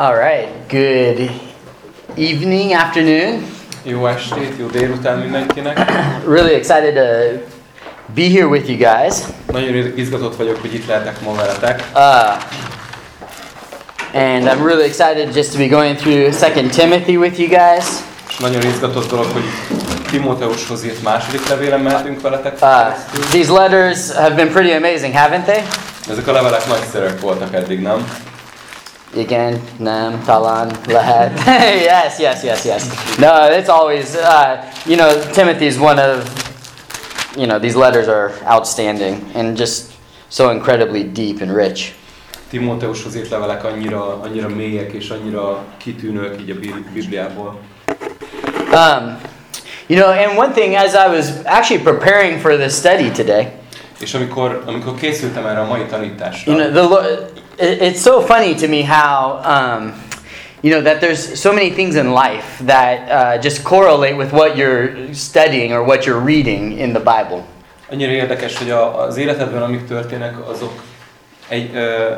All right. Good evening, afternoon. Jó estét, jó délután mindenkinek. Really excited to be here with you guys. Nagyon izgatott vagyok, hogy itt lehetek ma veletek. Uh, and I'm really excited just to be going through Second Timothy with you guys. És nagyon izgatott dolog, hogy Timóteushoz írt második levélen mehetünk veletek. Uh, these letters have been pretty amazing, haven't they? Ezek a levelek nagyszerűek voltak eddig, nem? Igen, nem, talán, lehet. yes, yes, yes, yes. No, it's always, uh, you know, Timothy is one of, you know, these letters are outstanding and just so incredibly deep and rich. Timóteushoz írt levelek annyira, annyira mélyek és annyira kitűnők így a Bi- Bibliából. Um, you know, and one thing as I was actually preparing for this study today, És amikor, amikor készültem erre a mai tanításra, you know, the Lord, it, it's so funny to me how, um, you know, that there's so many things in life that uh, just correlate with what you're studying or what you're reading in the Bible. annyira érdekes, hogy a, az életedben, amik történnek, azok egy, ö,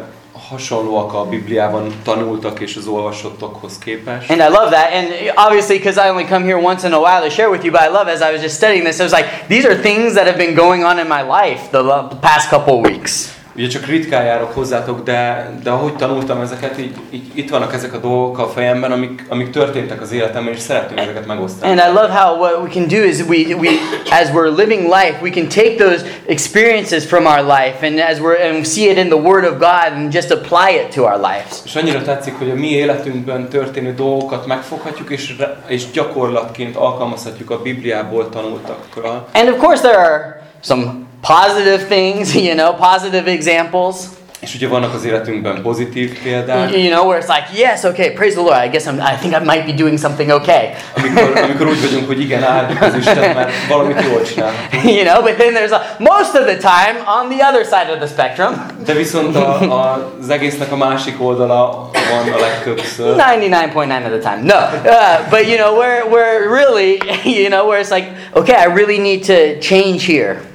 hasonlóak a Bibliában tanultak és az olvasottokhoz képest. And I love that. And obviously, because I only come here once in a while to share with you, but I love as I was just studying this, I was like, these are things that have been going on in my life the, the past couple weeks. Ugye csak ritkán járok hozzátok, de, de ahogy tanultam ezeket, így, így itt vannak ezek a dolgok a fejemben, amik, amik történtek az életemben, és szeretném ezeket megosztani. And I love how what we can do is we, we as we're living life, we can take those experiences from our life and as we're and see it in the Word of God and just apply it to our lives. És annyira tetszik, hogy a mi életünkben történő dolgokat megfoghatjuk, és, és gyakorlatként alkalmazhatjuk a Bibliából tanultakra. And of course, there are some positive things, you know, positive examples. És ugye vannak az életünkben pozitív példák, You know, where it's like, yes, okay, praise the Lord. I guess I'm, I think I might be doing something okay. amikor, amikor úgy vagyunk, hogy igen, áldjuk az Isten, mert valamit jól csinál. you know, but then there's a, most of the time on the other side of the spectrum, De viszont a, a, az egésznek a másik oldala van a legtöbbször. 99.9 of the time. No, uh, but you know, where where really, you know, where it's like, okay, I really need to change here.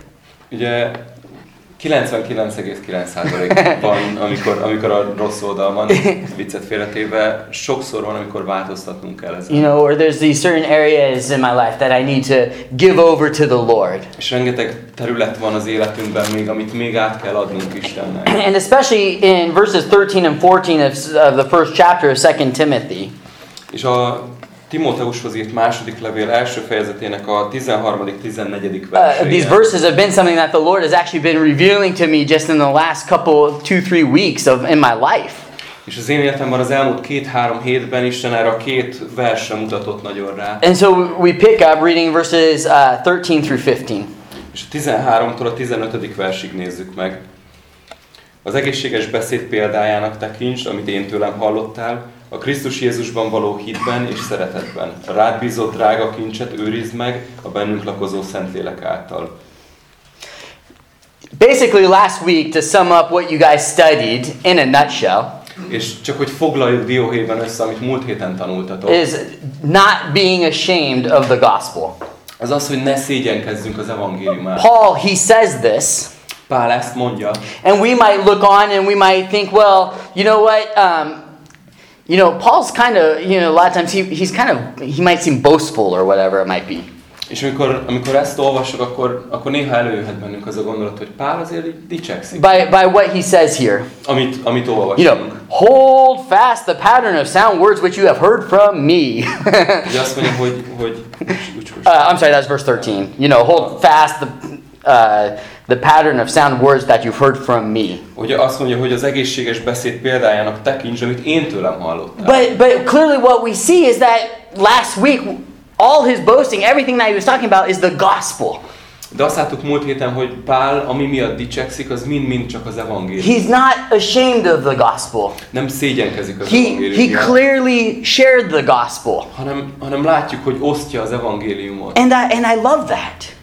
Ugye 99,9% van, amikor, amikor a rossz oldal van, viccet félretéve, sokszor van, amikor változtatnunk kell ezen. You know, or there's these certain areas in my life that I need to give over to the Lord. És rengeteg terület van az életünkben még, amit még át kell adnunk Istennek. And especially in verses 13 and 14 of, of the first chapter of 2 Timothy. És a Timóteushoz írt második levél első fejezetének a 13.-14. Uh, verseje. these verses have been something that the Lord has actually been revealing to me just in the last couple, two, three weeks of in my life. És az én életemben az elmúlt két-három hétben Isten erre a két versre mutatott nagyon rá. And so we pick up reading verses uh, 13 through 15. És a 13-tól a 15. versig nézzük meg. Az egészséges beszéd példájának tekints, amit én tőlem hallottál, a Krisztus Jézusban való hitben és szeretetben. Rád bízott drága kincset őrizd meg a bennünk lakozó Szentlélek által. Basically, last week, to sum up what you guys studied in a nutshell, És csak hogy foglaljuk dióhéjban össze, amit múlt héten tanultatok, is not being ashamed of the gospel. az az, hogy ne szégyenkezzünk az evangéliumát. Paul, he says this, Pál ezt mondja, and we might look on and we might think, well, you know what? Um, you know, Paul's kind of, you know, a lot of times he, he's kind of, he might seem boastful or whatever it might be. és amikor, amikor ezt olvassuk, akkor, akkor néha előjöhet bennünk az a gondolat, hogy Pál azért így dicsekszik, By, by what he says here. amit, amit You know, hold fast the pattern of sound words which you have heard from me. Ugye azt mondja, hogy, hogy Uh, I'm sorry, that's verse 13. You know, hold fast the, uh, the pattern of sound words that you've heard from me. hogy azt mondja, hogy az egészséges beszéd példájának tekints, amit én tőlem hallottál. But, but clearly, what we see is that last week, all his boasting, everything that he was talking about, is the gospel. De azt láttuk múlt héten, hogy Pál, ami miatt dicsekszik, az mind-mind csak az evangélium. He's not ashamed of the gospel. Nem szégyenkezik az He, he evangélium, miatt, clearly shared the gospel. hanem, hanem látjuk, hogy osztja az evangéliumot. And I, and I love that.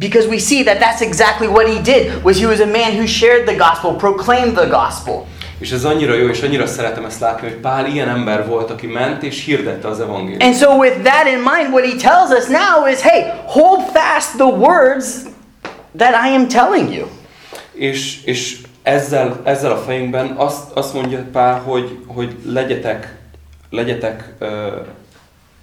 Because we see that that's exactly what he did was he was a man who shared the gospel, proclaimed the gospel. És ez annyira jó, és annyira szeretem ezt látni, hogy Pál ilyen ember volt, aki ment és hirdette az evangéliumot. And so with that in mind what he tells us now is hey, hold fast the words that I am telling you. És, és ezzel, ezzel a fejünkben azt, azt mondja Pál, hogy, hogy legyetek, legyetek, uh,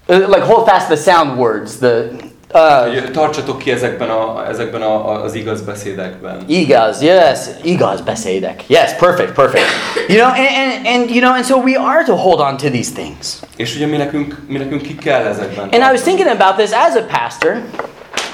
like hold fast the sound words, the uh, tartsatok ki ezekben, a, ezekben a, a- az igaz beszédekben. igaz, yes, igaz beszédek. Yes, perfect, perfect. You know, and, and, and you know, and so we are to hold on to these things. És ugye mi nekünk, mi nekünk ki kell ezekben And I was tartani. thinking about this as a pastor.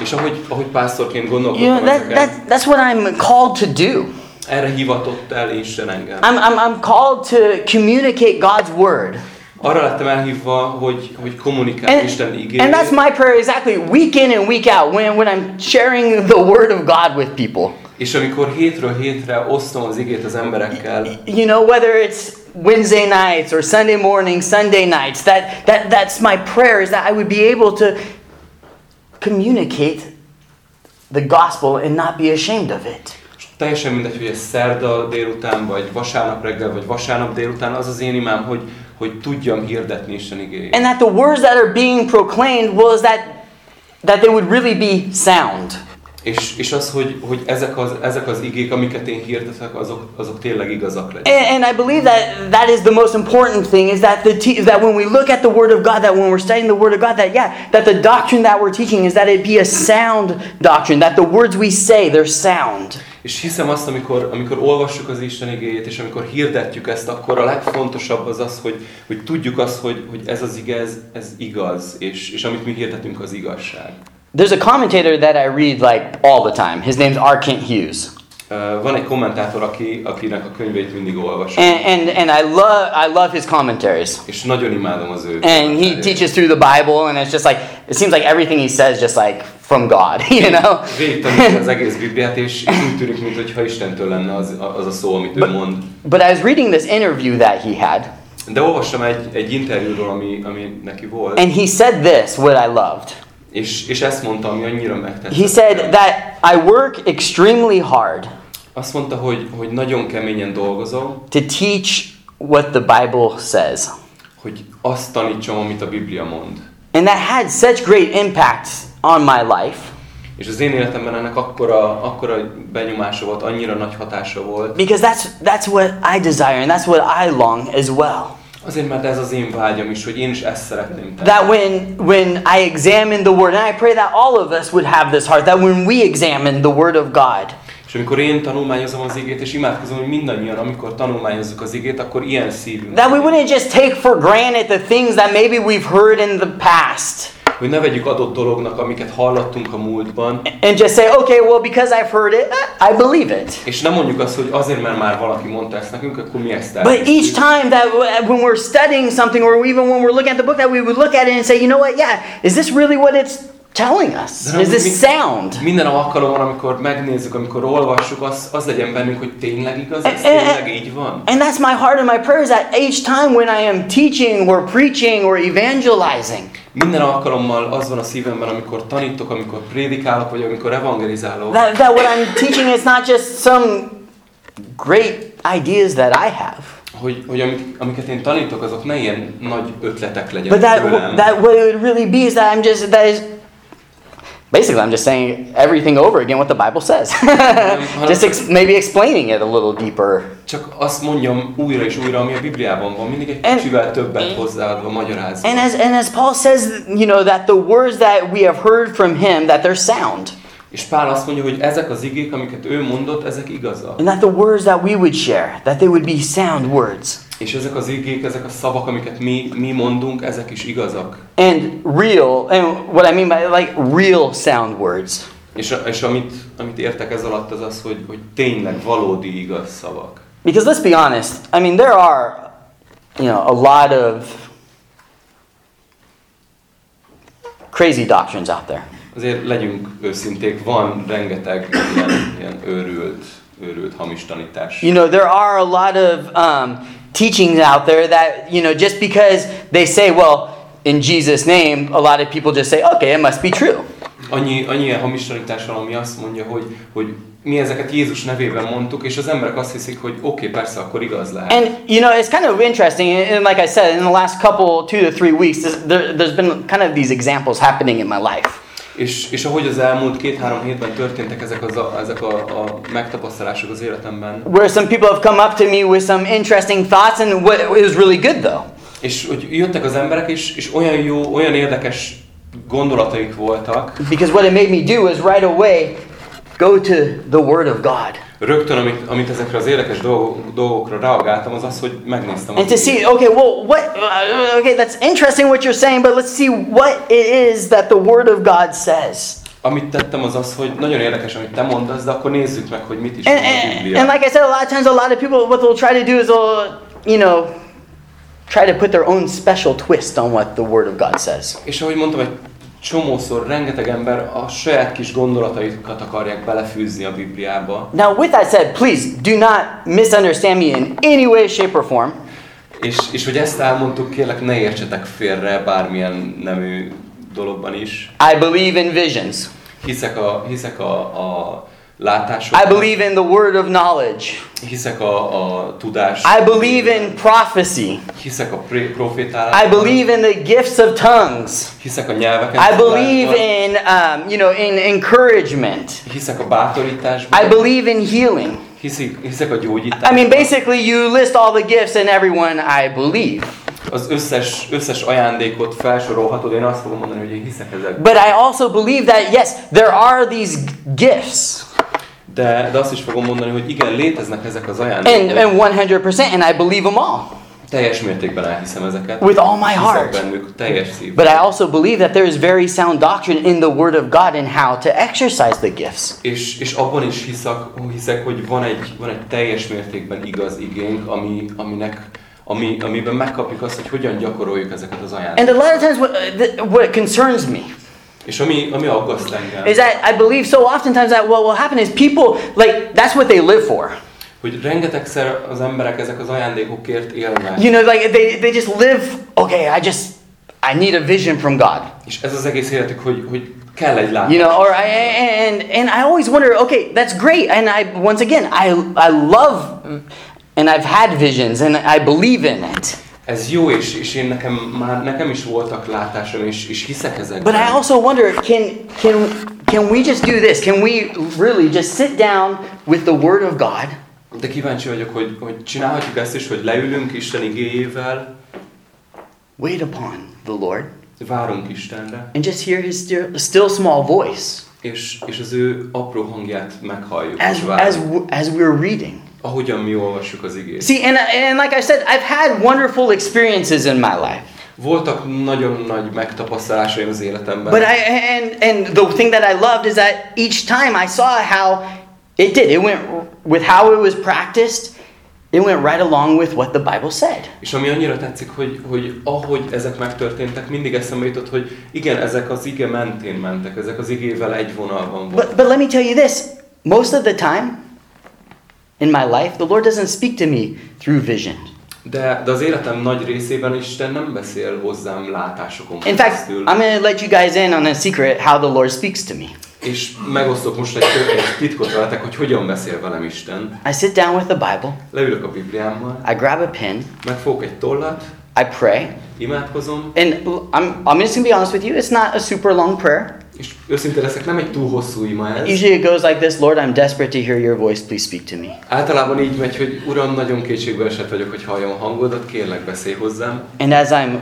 És ahogy, ahogy pásztorként You know, gondolkodtam that, ezeken, that, that's what I'm called to do. erre hivatott el Isten engem. I'm, I'm, I'm called to communicate God's word. Arra lettem elhívva, hogy, hogy kommunikálj And, Isten and igényét. that's my prayer exactly week in and week out when, when I'm sharing the word of God with people. És amikor hétről hétre osztom az igét az emberekkel, You know, whether it's Wednesday nights or Sunday morning, Sunday nights, that, that, that's my prayer is that I would be able to communicate the gospel and not be ashamed of it. teljesen mindegy, hogy ez szerda délután, vagy vasárnap reggel, vagy vasárnap délután, az az én imám, hogy, hogy tudjam hirdetni Isten igéjét. And that the words that are being proclaimed was that, that they would really be sound. És, és az, hogy, hogy ezek, az, ezek az igék, amiket én hirdetek, azok, azok tényleg igazak legyenek. And, and I believe that that is the most important thing is that the te- that when we look at the Word of God, that when we're studying the Word of God, that yeah, that the doctrine that we're teaching is that it be a sound doctrine, that the words we say they're sound. És hiszem azt, amikor, amikor olvassuk az Isten igéjét, és amikor hirdetjük ezt, akkor a legfontosabb az az, hogy, hogy tudjuk azt, hogy, hogy ez az ige, ez, ez igaz, és, és amit mi hirdetünk, az igazság. There's a commentator that I read like all the time. His name's R. Kent Hughes, Ö, Van egy kommentátor, aki, akinek a könyveit mindig olvasom, and and, and I love I love his commentaries. és nagyon imádom az ő And he teaches through the Bible, and it's just like it seems like everything he says just like from God, you know. Az egész Bibliát, és, úgy tűnik, mintha Istentől lenne az, az a szó, amit ő But- mond. But I was reading this interview that he had, De olvastam egy, egy interjúról, ami, ami neki volt, and he said this, what I loved. és, és ezt mondta, ami annyira megtetszett. He said that I work extremely hard Azt mondta, hogy, hogy nagyon keményen dolgozom, to teach what the Bible says. hogy azt tanítsam, amit a Biblia mond. And that had such great impact on my life És az én életemben ennek akkora, akkora benyomása volt, annyira nagy hatása volt, because that's that's what I desire and that's what I long as well. azért, mert ez az én vágyam is, hogy én is ezt szeretném tenni. That when when I examine the word and I pray that all of us would have this heart that when we examine the word of God És amikor én tanulmányozom az igét, és imádkozom, hogy mindannyian, amikor tanulmányozzuk az igét, akkor ilyen szívünk. that we wouldn't just take for granted the things that maybe we've heard in the past Hogy ne vegyük adott dolognak, amiket hallottunk a múltban, and just say, okay, well, because I've heard it, I believe it. és nem mondjuk azt, hogy azért, mert már valaki mondta ezt nekünk, akkor mi ezt But each time that when we're studying something or even when we're looking at the book, that we would look at it and say, you know what, yeah, is this really what it's telling us? De Is this mi- sound? Minden alkalommal, amikor megnézzük, amikor olvassuk, az, az legyen bennünk, hogy tényleg igaz, ez And- tényleg így van. And that's my heart and my prayer is that each time when I am teaching or preaching or evangelizing, Minden alkalommal az van a szívemben, amikor tanítok, amikor prédikálok, vagy amikor evangelizálok, that, that what I'm teaching is not just some great ideas that I have, hogy, hogy amik, amiket én tanítok, azok ne ilyen nagy ötletek legyenek but that, tőlem. that what it would really be is that I'm just, that is, basically I'm just saying everything over again what the Bible says. just ex- maybe explaining it a little deeper. Csak azt mondjam újra és újra, ami a Bibliában van, mindig egy And- kicsivel többet hozzáadva, magyarázva. And as, and as Paul says, you know, that the words that we have heard from him, that they're sound. És Pál azt mondja, hogy ezek az igék, amiket ő mondott, ezek igazak. And that the words that we would share, that they would be sound words. És ezek az igék, ezek a szavak, amiket mi, mi mondunk, ezek is igazak. And real, and what I mean by like real sound words. És, és amit, amit értek ez alatt, az az, hogy, hogy tényleg valódi igaz szavak. Because let's be honest, I mean, there are, you know, a lot of crazy doctrines out there. Azért legyünk őszinték, van rengeteg ilyen, ilyen őrült, őrült hamis tanítás. You know, there are a lot of um, teachings out there that, you know, just because they say, well, in Jesus' name, a lot of people just say, okay, it must be true. Annyi, annyi ilyen hamis tanítás van, ami azt mondja, hogy, hogy mi ezeket Jézus nevében mondtuk, és az emberek azt hiszik, hogy oké, okay, persze, akkor igaz lehet. And, you know, it's kind of interesting, and like I said, in the last couple, two to three weeks, there, there's been kind of these examples happening in my life. És, és ahogy az elmúlt két-három hétben történtek ezek, az a, ezek a, a megtapasztalások az életemben, where some people have come up to me with some interesting thoughts, and what, it was really good though. és hogy jöttek az emberek, és, és olyan jó, olyan érdekes gondolataik voltak, Because what it made me do was right away go to the Word of God. Rögtön, amit, amit ezekre az érdekes dolgok, dolgokra reagáltam, az az, hogy megnéztem And to see, okay, well, what, uh, okay, that's interesting what you're saying, but let's see what it is that the Word of God says. Amit tettem az az, hogy nagyon érdekes, amit te mondasz, de akkor nézzük meg, hogy mit is And, mond a Biblia. and like I said, a lot of times, a lot of people, what they'll try to do is they'll, you know, try to put their own special twist on what the Word of God says. És ahogy mondtam, egy csomószor rengeteg ember a saját kis gondolataikat akarják belefűzni a Bibliába, Now, with that said, please do not misunderstand me in any way, shape, or form. és, és hogy ezt elmondtuk, kérlek ne értsetek félre bármilyen nemű dologban is. I believe in visions. Hiszek a, hiszek a, a látásokban, I believe in the word of knowledge. hiszek a, a tudás, I believe in prophecy. hiszek a profétálásban, I believe in the gifts of tongues. hiszek a nyelveken I believe in, um, you know, in encouragement. hiszek a bátorításban, I believe in healing. hiszik, hiszek a gyógyításban. I mean, basically, you list all the gifts, and everyone I believe. az összes, összes ajándékot felsorolhatod, én azt fogom mondani, hogy én hiszek ezekben. But I also believe that, yes, there are these gifts. De, de azt is fogom mondani, hogy igen, léteznek ezek az And, ajándékok. and 100%, and I believe them all. Teljes mértékben elhiszem ezeket. With all my heart. bennük teljes szív. But I also believe that there is very sound doctrine in the Word of God and how to exercise the gifts. És, és abban is hiszek, hiszek hogy van egy, van egy teljes mértékben igaz igénk, ami, aminek, ami, amiben megkapjuk azt, hogy hogyan gyakoroljuk ezeket az And ajándékokat. a lot of times, what, uh, what concerns me És ami, ami aggaszt engem, is that I believe so oftentimes that what will happen is people, like, that's what they live for. hogy rengetegszer az emberek ezek az ajándékokért élnek. You know, like, they, they just live, okay, I just, I need a vision from God. És ez az egész életük, hogy, hogy kell egy látás. You know, or I, and, and I always wonder, okay, that's great. And I, once again, I, I love, and I've had visions, and I believe in it. Ez jó, és, és én nekem már nekem is voltak látásom, és, és hiszek ezekben. But I also wonder, can, can, can we just do this? Can we really just sit down with the Word of God De kíváncsi vagyok, hogy, hogy csinálhatjuk ezt is, hogy leülünk Isten igéjével, wait upon the Lord várunk Istenre, and just hear His still, still small voice és, és az ő apró hangját meghalljuk, as, as, as we're reading? Ahogyan mi olvassuk az igét. See, and, and like I said, I've had wonderful experiences in my life. Voltak nagyon nagy megtapasztalásaim az életemben, But I and and the thing that I loved is that each time I saw how it did. It went with how it was practiced. It went right along with what the Bible said. és ami annyira tetszik, hogy, hogy ahogy ezek megtörténtek, mindig eszembe jutott, hogy igen, ezek az ige mentén mentek, ezek az igével egy vonalban voltak. But but let me tell you this: most of the time in my life, the Lord doesn't speak to me through vision. De, de az életem nagy részében Isten nem beszél hozzám látásokon In fact. I'm going to let you guys in on a secret how the Lord speaks to me. És megosztok most egy, egy titkot veletek, hogy hogyan beszél velem Isten. I sit down with the Bible. Leülök a Bibliámmal, I grab a pen. megfogok egy tollat, I pray. imádkozom, And I'm, I'm just gonna be honest with you, it's not a super long prayer. És őszinte leszek, nem egy túl hosszú ima ez. Usually it goes like this Lord, I'm desperate to hear your voice, please speak to me. Általában így megy, hogy Uram, nagyon kétségbe esett vagyok, hogy halljam a hangodat, kérlek beszélj hozzám. And as I'm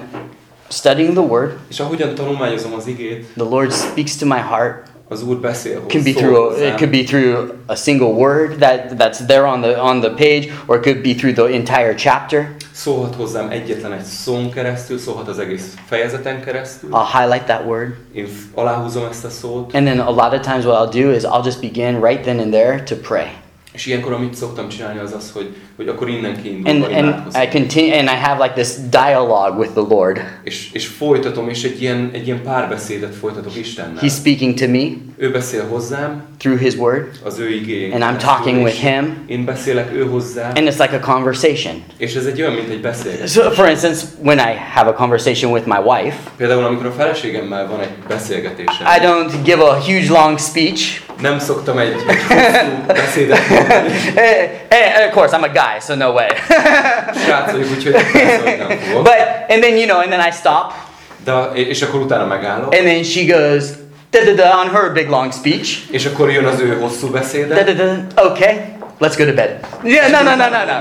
studying the Word, És ahogyan tanulmányozom az igét, the Lord speaks to my heart. az Úr beszél can be through a, it could be through a single word that, that's there on the on the page, or it could be through the entire chapter. Szólhat hozzám egyetlen egy szón keresztül, szólhat az egész fejezeten keresztül. I'll highlight that word. Én aláhúzom ezt a szót, And then a lot of times what I'll do is I'll just begin right then and there to pray. és ilyenkor amit szoktam csinálni az az, hogy, hogy akkor innen kiindulva And and I continue and I have like this dialogue with the Lord. És, és folytatom, és egy ilyen, egy ilyen párbeszédet folytatok Istennel. He's speaking to me Ő beszél hozzám, through his word, az ő igéjén and I'm talking with him, Én beszélek ő hozzá, and it's like a conversation. és ez egy olyan, mint egy beszélgetés. So, for instance, when I have a conversation with my wife, Például, amikor a feleségemmel van egy beszélgetésem, I don't give a huge long speech. nem szoktam egy, egy beszédet. Eh, eh, of course, I'm a guy, so no way. Úgyhogy nem fogok. but and then you know, and then I stop, De, és akkor utána megállok, and then she goes, da da da on her big long speech. És akkor jön az ő hosszú Da beszéde. da da. Okay, let's go to bed. Yeah, no, no, no, no, no.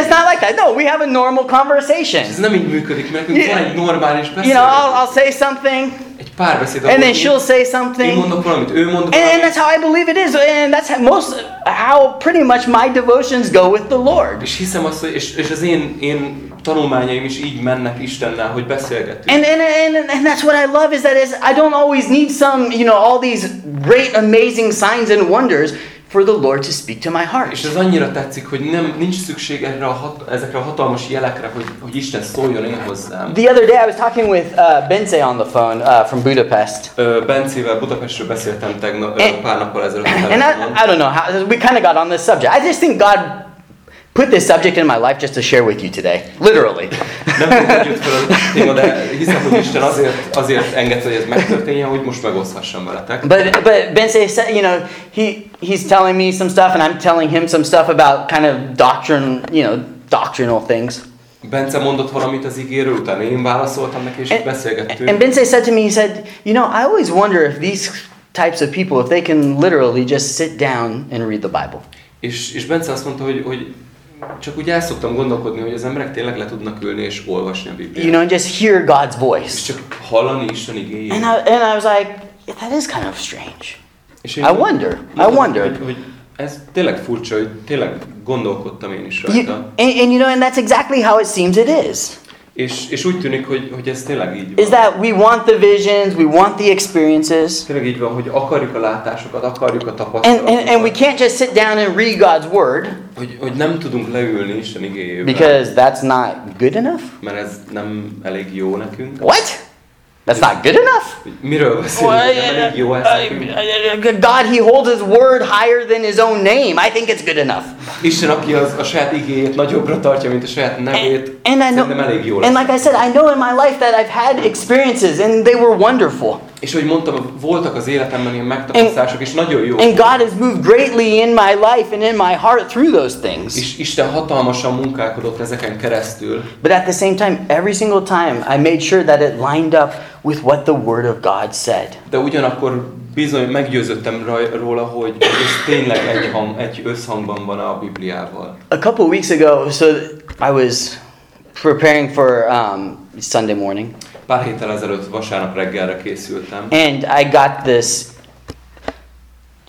It's not like that. No, we have a normal conversation. Ez nem így működik, mert nekünk van egy normális You know, I'll, beszéd. I'll say something, and then she'll say something. mondok valamit, ő mond And, and that's how I believe it is. And that's how most how pretty much my devotions go with the Lord. és hiszem azt, hogy és, és az én, én tanulmányaim is így mennek Istennel, hogy beszélgetünk. And, and, and, and that's what I love is that is I don't always need some, you know, all these great, amazing signs and wonders for the Lord to speak to my heart. És ez annyira tetszik, hogy nem, nincs szükség erre a hat, ezekre a hatalmas jelekre, hogy, hogy Isten szóljon én hozzám. The other day I was talking with uh, Benze on the phone uh, from Budapest. Ö, Bencével Budapestről beszéltem tegnap, And- pár nappal ezelőtt. And. I, I don't know how, we kind of got on this subject. I just think God put this subject in my life just to share with you today. Literally. Nem de hiszem, hogy Isten azért, azért engedte, hogy ez megtörténjen, hogy most megoszthassam veletek. But but Benze said, you know, he he's telling me some stuff, and I'm telling him some stuff about kind of doctrine, you know, doctrinal things. Bence mondott valamit az ígéről, utána én válaszoltam neki, és így beszélgettünk. and Benze said to me, he said, you know, I always wonder if these types of people, if they can literally just sit down and read the Bible. És, és Bence azt mondta, hogy, hogy csak úgy el szoktam gondolkodni, hogy az emberek tényleg le tudnak ülni és olvasni a You Bibliát. know, and just hear God's És voice. csak hallani Isten igéjét. And I, and I was like, yeah, that is kind of strange. És I wonder, I wondered. Hogy, hogy ez tényleg furcsa, hogy tényleg gondolkodtam én is You, rajta. and, and you know, and that's exactly how it seems it is. És, és úgy tűnik, hogy, hogy ez tényleg így Is van. that we want the visions, we want the experiences, Tényleg így van, hogy akarjuk a látásokat, akarjuk a and, tapasztalatokat. and, and we can't just sit down and read God's word hogy, hogy nem tudunk leülni Isten igéjébe, because that's not good enough. mert ez nem elég jó nekünk. What? That's not good enough? Miről beszélünk, God, He holds His word higher than His own name. I think it's good enough. Isten, aki az, a saját igéjét nagyobbra tartja, mint a saját nevét, And, and I szerintem elég jó and like I said, I know in my life that I've had experiences and they were wonderful. És hogy mondtam, voltak az életemben ilyen megtapasztalások, és nagyon jó. And God has moved greatly in my life and in my heart through those things. És Isten hatalmasan munkálkodott ezeken keresztül. But at the same time, every single time I made sure that it lined up with what the Word of God said. De ugyanakkor bizony meggyőződtem raj- róla, hogy ez tényleg egy, hang, egy összhangban van a Bibliával. A couple weeks ago, so I was preparing for um, Sunday morning, Pár héttel ezelőtt vasárnap reggelre készültem, and I got this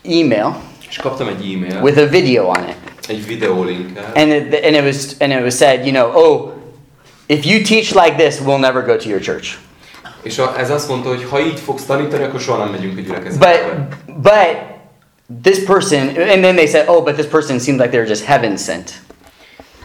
email és kaptam egy e-mail, with a video on it. egy videólinkkel, And it, and it was and it was said, you know, oh, if you teach like this, we'll never go to your church. És a, ez azt mondta, hogy ha így fogsz tanítani, akkor soha nem megyünk a gyülekezetbe. But but this person, and then they said, oh, but this person seems like they're just heaven sent.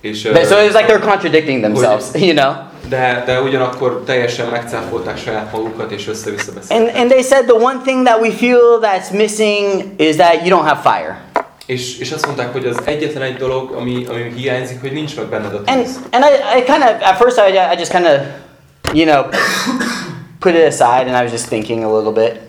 És, But- So it was like they're contradicting themselves, you know. de, de ugyanakkor teljesen megcáfolták saját magukat, és össze-vissza And beszéltek. and they said the one thing that we feel that's missing is that you don't have fire. És, és azt mondták, hogy az egyetlen egy dolog, ami, ami hiányzik, hogy nincs meg benned a And tűz. and I, I kind of at first I, I just kind of you know put it aside and I was just thinking a little bit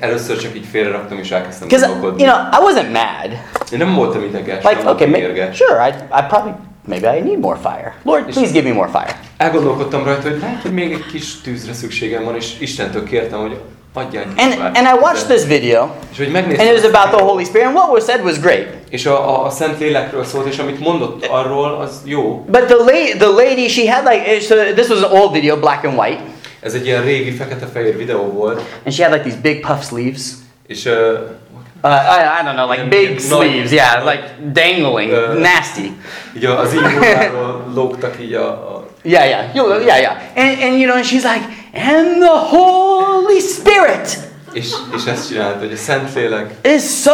Először csak így félreraktam, és elkezdtem because you gondolkodni. know I wasn't mad. Én nem voltam ideges, Like nem okay, voltam ma- sure, I I probably maybe I need more fire. Lord, please give me more fire. Elgondolkodtam rajta, hogy lehet, hogy még egy kis tűzre szükségem van, és Istentől kértem, hogy adjál kis And fájt. and I watched this video És hogy and megnéztem, it was about the Holy Spirit and what was said was great. és a, a, a Szent Lélekről szólt, és amit mondott arról, az jó. But the lady, the lady, she had like so this was an old video, black and white, Ez egy ilyen régi fekete-fehér videó volt, and she had like these big puff sleeves. és uh, Uh, I, I don't know, like big sleeves, yeah, like dangling, Uh, nasty. így az lógtak így a, a Yeah, yeah, you, yeah, yeah. And, and you know, and she's like, and the Holy Spirit és, és ezt csinált, hogy a Szent Lélek, is so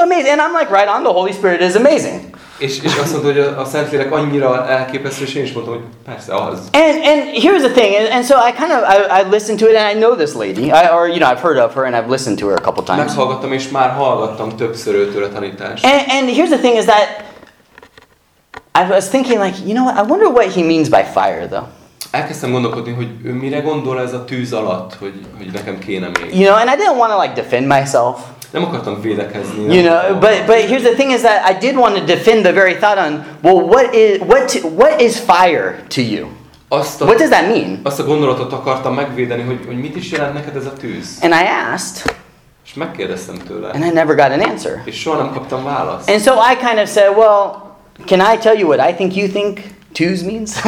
amazing. And I'm like, right on, the Holy Spirit is amazing. És, és azt mondta, hogy a, a Szent Lélek annyira elképesztő, és én is mondtam, hogy persze az. And and here's the thing, and, and so I kind of I, I listened to it, and I know this lady, I, or you know, I've heard of her, and I've listened to her a couple times. Meghallgattam, és már hallgattam többször őtől a tanítást. And, and here's the thing is that I was thinking, like, you know what? I wonder what he means by fire, though. Elkezdtem gondolkodni, hogy ő mire gondol ez a tűz alatt, hogy, hogy nekem kéne még. You know, and I didn't want to like defend myself, Nem akartam védekezni. you know. But but here's the thing is that I did want to defend the very thought on, well, what is what what is fire to you? azt a, What does that mean? azt a gondolatot akartam megvédeni, hogy, hogy mit is jelent neked ez a tűz. And I asked, És megkérdeztem tőle. and I never got an answer. És soha nem kaptam választ. And so I kind of said, well, can I tell you what I think you think twos means?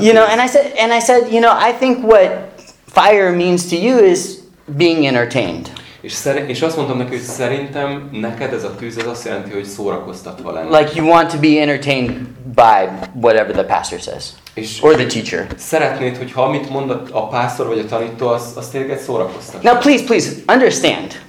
You know, and I said, and I said, you know, I think what fire means to you is being entertained. És, és azt mondtam neki, hogy szerintem neked ez a tűz, ez azt jelenti, hogy szórakoztatva lenne. Like you want to be entertained by whatever the pastor says és or the teacher. szeretnéd, hogy ha amit mond a pásztor vagy a tanító, az, az téged szórakoztat. Now, please, please understand.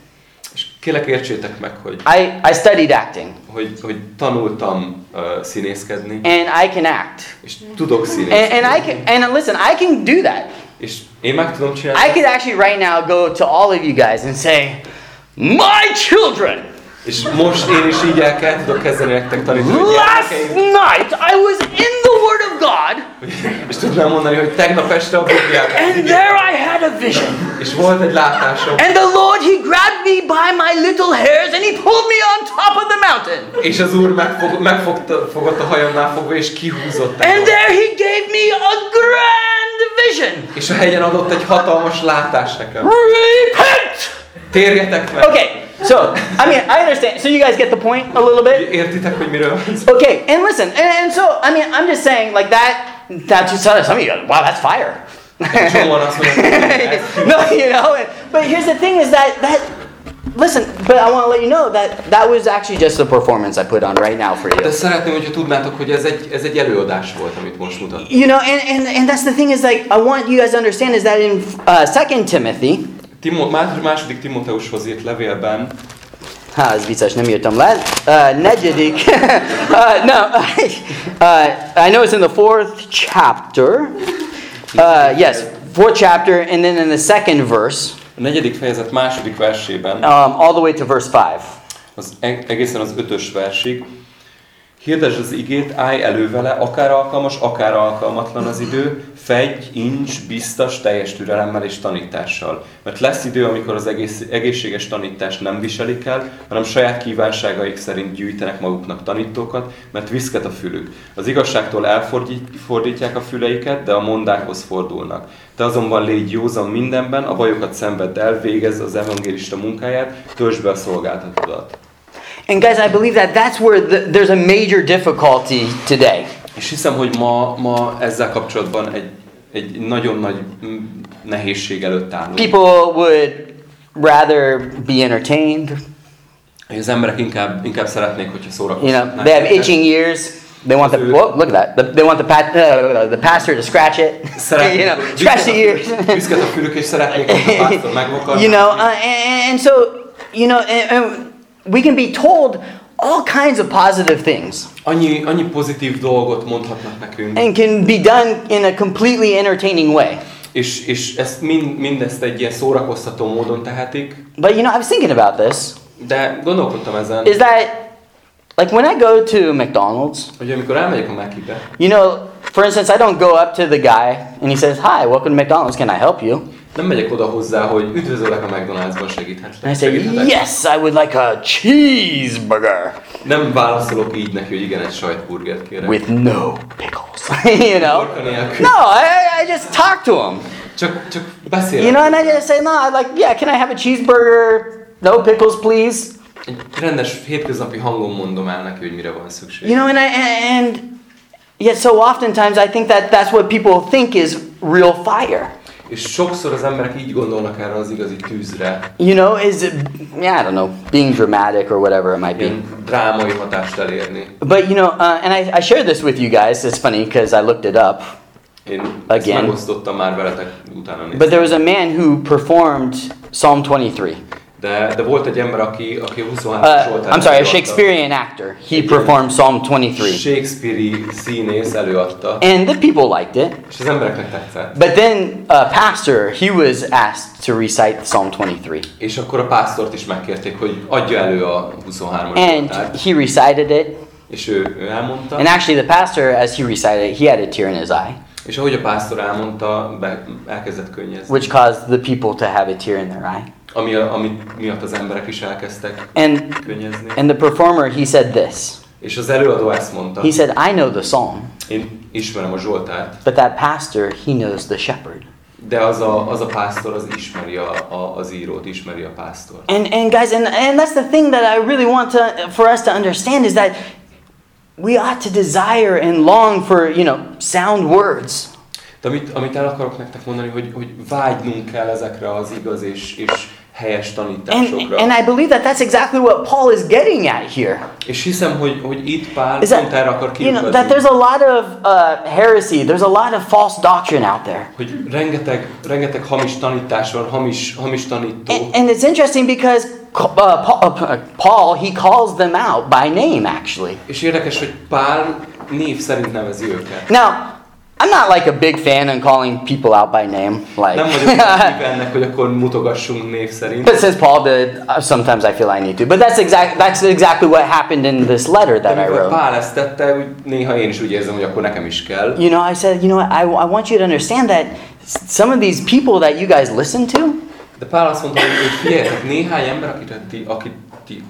És kérlek értsétek meg, hogy, I, I studied acting, hogy, hogy tanultam uh, színészkedni, and I can act. és tudok színészkedni. And, and I can, and listen, I can do that. És én meg tudom csinálni. I could actually right now go to all of you guys and say, My children, És most én is így el kell tudok kezdeni nektek tanítani, hogy last night I was in the Word of God, és tudnám mondani, hogy tegnap este a Bibliában and there I had a vision. és volt egy látásom, And the Lord, He grabbed me by my little hairs and He pulled me on top of the mountain. és az Úr megfog, megfogta, fogott a hajamnál fogva, és kihúzott And there He gave me a grand vision. És a hegyen adott egy hatalmas látást nekem. Repent! Térjetek meg! Okay, so, I mean, I understand. So, you guys get the point a little bit? Értitek, hogy miről? Okay, and listen, and, and so, I mean, I'm just saying, like that, that just some of you go, wow, that's fire. Csomóan azt mondják, hogy ez no, you know, and, but here's the thing is that, that, listen, but I want to let you know that that was actually just a performance I put on right now for De you. szeretném, hogyha tudnátok, hogy ez egy, ez egy előadás volt, amit most mutat. You know, and, and, and that's the thing is like, I want you guys to understand is that in uh, 2 Timothy, Más- második Timóteushoz írt levélben Ha, ez vicces, nem írtam le. Uh, negyedik. uh, no, uh, I know it's in the fourth chapter. Uh, yes, fourth chapter, and then in the second verse, a negyedik fejezet második versében, um, all the way to verse 5. az eg- egészen az ötös versig, Hirdesd az igét, állj elő vele, akár alkalmas, akár alkalmatlan az idő, fegyj, incs, biztos, teljes türelemmel és tanítással. Mert lesz idő, amikor az egész, egészséges tanítást nem viselik el, hanem saját kívánságaik szerint gyűjtenek maguknak tanítókat, mert viszket a fülük. Az igazságtól elfordítják a füleiket, de a mondákhoz fordulnak. Te azonban légy józan mindenben, a bajokat szenvedd el, végezz az evangélista munkáját, töltsd be a szolgáltatodat. And guys, I believe that that's where the, there's a major difficulty today. És hiszem, hogy ma, ma ezzel kapcsolatban egy, egy nagyon nagy mm, nehézség előtt állunk. People would rather be entertained. Hogy az emberek inkább, inkább szeretnék, hogyha You know, they have itching ears. They want the whoa, look at that. The, they want the, pat, uh, the pastor to scratch it. You know, scratch the ears. Viszket a fülük, és szeretnék, hogy a pásztor megvakarná. you know, uh, and, and so you know, and, and we can be told all kinds of positive things, Annyi, annyi pozitív dolgot mondhatnak nekünk, and can be done in a completely entertaining way. és, és ezt mind, mindezt egy ilyen szórakoztató módon tehetik, But you know, I was thinking about this. de gondolkodtam ezen, Is that like when I go to McDonald's? hogy amikor elmegyek a Mekibe, You know, for instance, I don't go up to the guy and he says, "Hi, welcome to McDonald's. Can I help you?" Nem megyek oda hozzá, hogy üdvözöllek a McDonald'sban, segíthetek. And I say? "Yes, I would like a cheeseburger Nem válaszolok így neki, hogy igen, egy sajtburgert kérek. with no pickles." you know? No, I, I just talk to him. Csak, csak beszélek. You know, and I just say, "No, I'd like, yeah, can I have a cheeseburger? No pickles, please." Egy rendes hétköznapi hangon mondom el neki, hogy mire van szükség. You know, and I and yet so oftentimes I think that that's what people think is real fire. És sokszor az emberek így gondolnak erre az igazi tűzre, You know, is it, yeah, I don't know, being dramatic or whatever it might be. ilyen drámai hatást elérni. But you know, uh, and I, I shared this with you guys. It's funny because I looked it up. Én Again. But there was a man who performed Psalm 23. De, de volt egy ember, aki, aki 23 Uh, Zsoltárt I'm sorry, a. Shakespearean actor. He performed Psalm 23. Shakespeare-i színész előadta, And the people liked it. és az embereknek tetszett. But then a pastor, he was asked to recite Psalm 23. És akkor a pásztort is megkérték, hogy adja elő a 23-as And he recited it. és ő, ő elmondta. And actually, the pastor, as he recited it, he had a tear in his eye, És ahogy a pásztor elmondta, be, elkezdett könnyezni. which caused the people to have a tear in their eye. Ami, ami miatt az emberek is elkezdtek And könnyezni. and the performer, he said this. És az előadó ezt mondta, He said, I know the psalm, én ismerem a Zsoltárt, but that pastor, he knows the shepherd. de az a, az a pásztor az ismeri a, a, az írót, ismeri a pásztor. And, and guys, and, and that's the thing that I really want to, for us to understand is that we ought to desire and long for, you know, sound words. De amit, amit el akarok nektek mondani, hogy, hogy vágynunk kell ezekre az igaz és, és helyes And, tanításokra. and I believe that that's exactly what Paul is getting at here. És hiszem, hogy, hogy itt Pál Is pont erre akar that, you know, that there's a lot of uh, heresy, there's a lot of false doctrine out there. hogy rengeteg, rengeteg hamis tanítás van, hamis, hamis tanító. And, and it's interesting because uh, uh, Paul, he calls them out by name, actually. És érdekes, hogy Pál név szerint nevezi őket. Now, I'm not like a big fan in calling people out by name. Like, Nem vagyok ennek, hogy akkor mutogassunk név szerint. But since Paul did, uh, sometimes I feel I need to. But that's exact. That's exactly what happened in this letter that I wrote. Pál ezt tette, úgy néha én is úgy érzem, hogy akkor nekem is kell. You know, I said, you know, I, I want you to understand that some of these people that you guys listen to, De Pál azt mondta, hogy, figyeljetek, néhány ember, akit ti, akit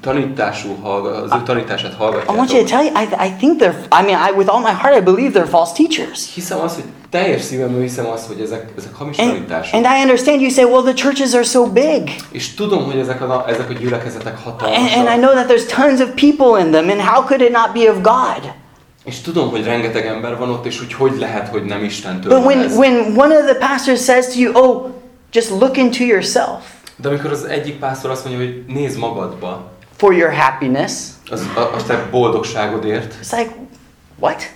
tanításul hallgat, az ő tanítását I want you to hallgatjátok. tell you, I, I think they're. I mean, I, with all my heart, I believe they're false teachers. Hiszem azt, hogy teljes szívemből hiszem azt, hogy ezek, ezek hamis And, tanítások. and I understand you say, well, the churches are so big, És tudom, hogy ezek a, ezek a gyülekezetek and, hatalmasak. and I know that there's tons of people in them, and how could it not be of God? És tudom, hogy rengeteg ember van ott, és hogy hogy lehet, hogy nem Istentől But when ez. when one of the pastors says to you, oh, just look into yourself De amikor az egyik pásztor azt mondja, hogy nézd magadba, for your happiness, az, a, a te boldogságodért, it's like, what?